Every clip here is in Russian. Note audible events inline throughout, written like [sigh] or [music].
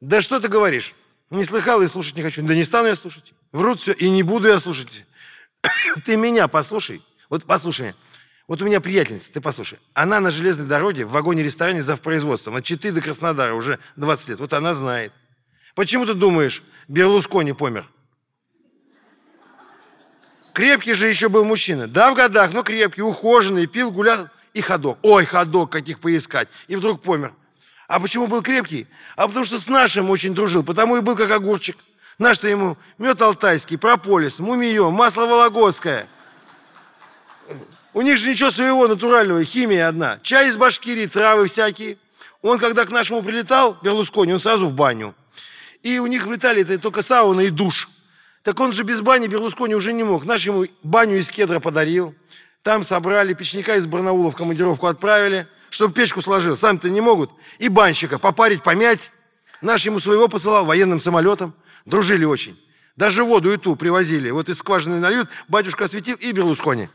Да что ты говоришь? Не слыхал и слушать не хочу. Да не стану я слушать. Врут все, и не буду я слушать. [coughs] Ты меня послушай. Вот послушай меня. Вот у меня приятельница, ты послушай. Она на железной дороге в вагоне-ресторане за производством. От Читы до Краснодара уже 20 лет. Вот она знает. Почему ты думаешь, Берлускони помер? Крепкий же еще был мужчина. Да, в годах, но крепкий, ухоженный, пил, гулял. И ходок. Ой, ходок, каких поискать. И вдруг помер. А почему был крепкий? А потому что с нашим очень дружил, потому и был как огурчик. Наш-то ему мед алтайский, прополис, мумиё, масло вологодское. У них же ничего своего натурального, химия одна. Чай из Башкирии, травы всякие. Он, когда к нашему прилетал, Берлускони, он сразу в баню. И у них в Италии это только сауна и душ. Так он же без бани Берлускони уже не мог. Наш ему баню из кедра подарил. Там собрали, печника из Барнаула в командировку отправили, чтобы печку сложил. Сами-то не могут. И банщика попарить, помять. Наш ему своего посылал военным самолетом. Дружили очень. Даже воду и ту привозили. Вот из скважины нальют, батюшка осветил и Берлускони.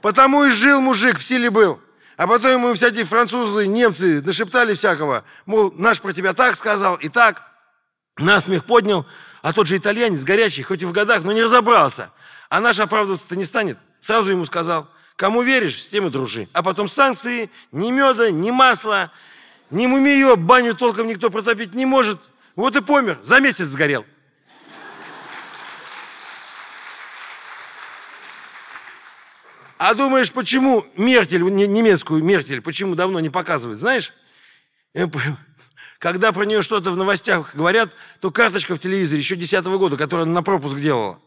Потому и жил мужик, в силе был. А потом ему всякие французы, немцы нашептали всякого. Мол, наш про тебя так сказал и так. Насмех поднял. А тот же итальянец горячий, хоть и в годах, но не разобрался. А наш оправдываться-то не станет. Сразу ему сказал, кому веришь, с тем и дружи. А потом санкции, ни меда, ни масла, ни мумиё, баню толком никто протопить не может. Вот и помер, за месяц сгорел. А думаешь, почему Мертель, немецкую Мертель, почему давно не показывают? Знаешь, когда про нее что-то в новостях говорят, то карточка в телевизоре еще 10 года, которую она на пропуск делала.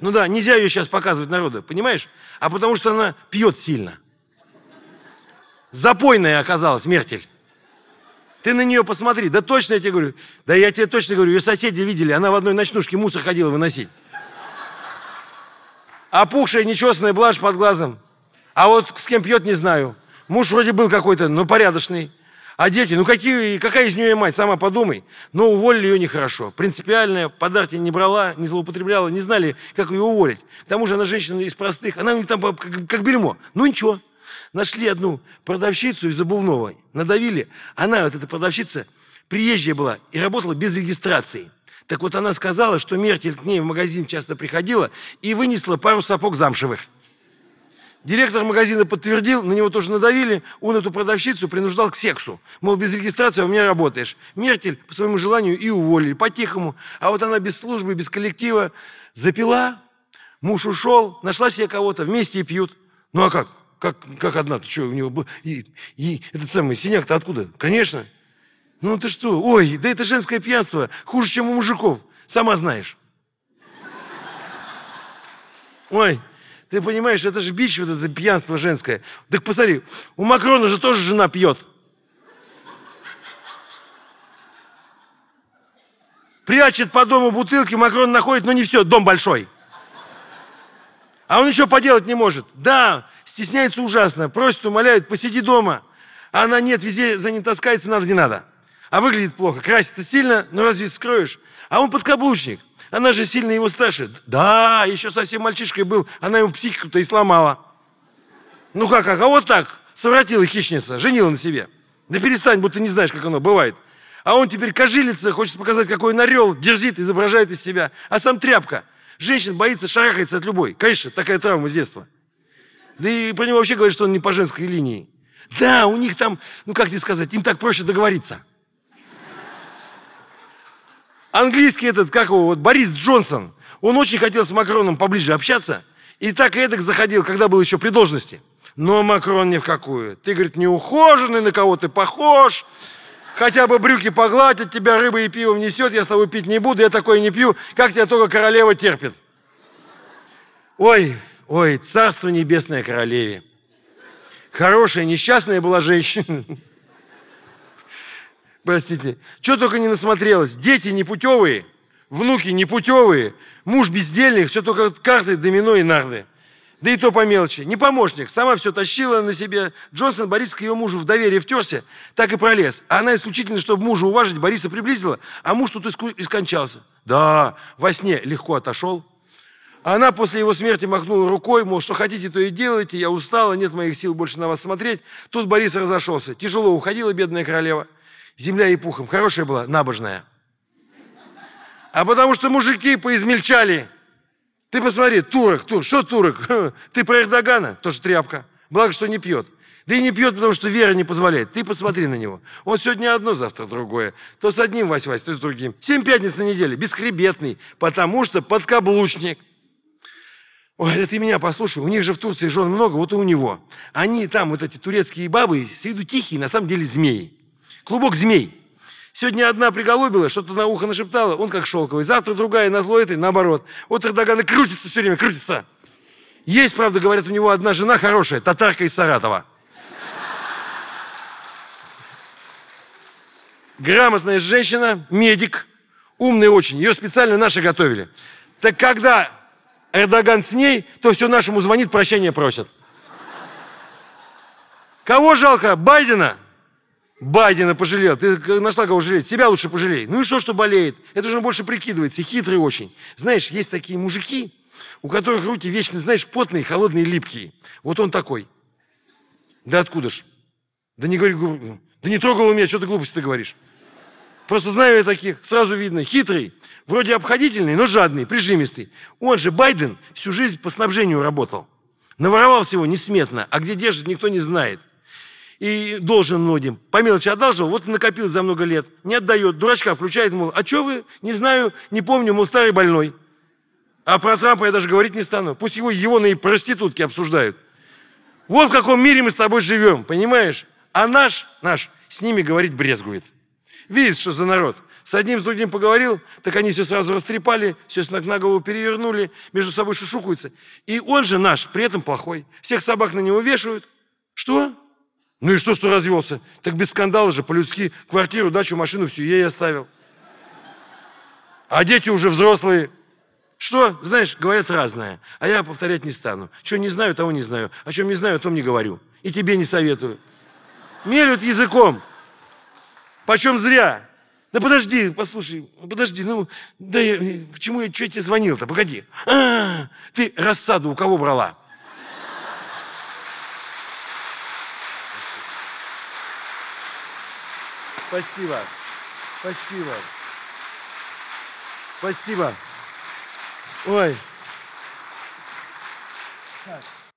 Ну да, нельзя ее сейчас показывать народу, понимаешь? А потому что она пьет сильно. Запойная оказалась Мертель. Ты на нее посмотри. Да точно я тебе говорю. Да я тебе точно говорю, ее соседи видели. Она в одной ночнушке мусор ходила выносить. Опухшая, нечестная блажь под глазом. А вот с кем пьет, не знаю. Муж вроде был какой-то, но порядочный. А дети, ну какие, какая из нее мать, сама подумай. Но уволили ее нехорошо. Принципиальная, подарки не брала, не злоупотребляла, не знали, как ее уволить. К тому же она женщина из простых, она у них там как, как бельмо. Ну ничего. Нашли одну продавщицу из обувного, надавили. Она, вот эта продавщица, приезжая была и работала без регистрации. Так вот она сказала, что Меркель к ней в магазин часто приходила и вынесла пару сапог замшевых. Директор магазина подтвердил, на него тоже надавили, он эту продавщицу принуждал к сексу. Мол, без регистрации у меня работаешь. Меркель по своему желанию и уволили, по-тихому. А вот она без службы, без коллектива запила, муж ушел, нашла себе кого-то, вместе и пьют. Ну а как? Как, как одна? Ты что, у него был... И, и этот самый синяк-то откуда? Конечно. Ну ты что? Ой, да это женское пьянство. Хуже, чем у мужиков. Сама знаешь. Ой, ты понимаешь, это же бич, вот это пьянство женское. Так посмотри, у Макрона же тоже жена пьет. Прячет по дому бутылки, Макрон находит, но не все, дом большой. А он ничего поделать не может. Да, стесняется ужасно, просит, умоляет, посиди дома. А она нет, везде за ним таскается, надо, не надо. А выглядит плохо, красится сильно, но разве скроешь? А он подкаблучник. Она же сильно его старше. Да, еще совсем мальчишкой был, она ему психику-то и сломала. Ну как, как? А вот так, совратила хищница, женила на себе. Да перестань, будто не знаешь, как оно бывает. А он теперь кожилится, хочет показать, какой он орел, дерзит, изображает из себя. А сам тряпка. Женщин боится, шарахается от любой. Конечно, такая травма с детства. Да и про него вообще говорят, что он не по женской линии. Да, у них там, ну как тебе сказать, им так проще договориться. Английский этот, как его, вот Борис Джонсон, он очень хотел с Макроном поближе общаться, и так и эдак заходил, когда был еще при должности. Но Макрон ни в какую. Ты, говорит, не ухоженный, на кого ты похож, хотя бы брюки погладят, тебя рыба и пиво несет, я с тобой пить не буду, я такое не пью, как тебя только королева терпит. Ой, ой, царство небесное королеве. Хорошая, несчастная была женщина простите, что только не насмотрелась. Дети непутевые, внуки непутевые, муж бездельник, все только карты, домино и нарды. Да и то по мелочи. Не помощник, сама все тащила на себе. Джонсон Борис к ее мужу в доверие втерся, так и пролез. А она исключительно, чтобы мужа уважить, Бориса приблизила, а муж тут и скончался. Да, во сне легко отошел. Она после его смерти махнула рукой, мол, что хотите, то и делайте, я устала, нет моих сил больше на вас смотреть. Тут Борис разошелся. Тяжело уходила бедная королева. Земля и пухом. Хорошая была, набожная. А потому что мужики поизмельчали. Ты посмотри, турок, тур, что турок? Ты про Эрдогана, тоже тряпка. Благо, что не пьет. Да и не пьет, потому что вера не позволяет. Ты посмотри на него. Он сегодня одно, завтра другое. То с одним вась-вась, то с другим. Семь пятниц на неделе, бесхребетный, потому что подкаблучник. Ой, это ты меня послушай, у них же в Турции жен много, вот и у него. Они там, вот эти турецкие бабы, с виду тихие, на самом деле змеи. Клубок змей. Сегодня одна приголубила, что-то на ухо нашептала, он как шелковый. Завтра другая, на зло этой, наоборот. Вот Эрдоган и крутится все время, крутится. Есть, правда, говорят, у него одна жена хорошая, татарка из Саратова. Грамотная женщина, медик, умная очень. Ее специально наши готовили. Так когда Эрдоган с ней, то все нашему звонит, прощения просят. Кого жалко? Байдена? Байдена пожалел. Ты нашла кого жалеть? Себя лучше пожалей. Ну и что, что болеет? Это же он больше прикидывается, хитрый очень. Знаешь, есть такие мужики, у которых руки вечно, знаешь, потные, холодные, липкие. Вот он такой. Да откуда ж? Да не говори, да не трогал меня, что ты глупости ты говоришь? Просто знаю я таких, сразу видно, хитрый, вроде обходительный, но жадный, прижимистый. Он же, Байден, всю жизнь по снабжению работал. Наворовал всего несметно, а где держит, никто не знает. И должен многим. По мелочи одалживал, вот накопил за много лет. Не отдает, дурачка включает, мол, а что вы? Не знаю, не помню, мол, старый больной. А про Трампа я даже говорить не стану. Пусть его его и проститутки обсуждают. Вот в каком мире мы с тобой живем, понимаешь? А наш, наш, с ними говорить брезгует. Видит, что за народ. С одним, с другим поговорил, так они все сразу растрепали, все с ног на голову перевернули, между собой шушукаются. И он же наш, при этом плохой. Всех собак на него вешают. Что? Ну и что, что развелся? Так без скандала же, по-людски, квартиру, дачу, машину, все ей оставил. А дети уже взрослые. Что? Знаешь, говорят разное. А я повторять не стану. Что не знаю, того не знаю. О чем не знаю, о том не говорю. И тебе не советую. Мелют языком. Почем зря. Да подожди, послушай, подожди, ну, да я, почему я, что я тебе звонил-то, погоди. А, ты рассаду у кого брала? Спасибо, спасибо, спасибо. Ой. Так.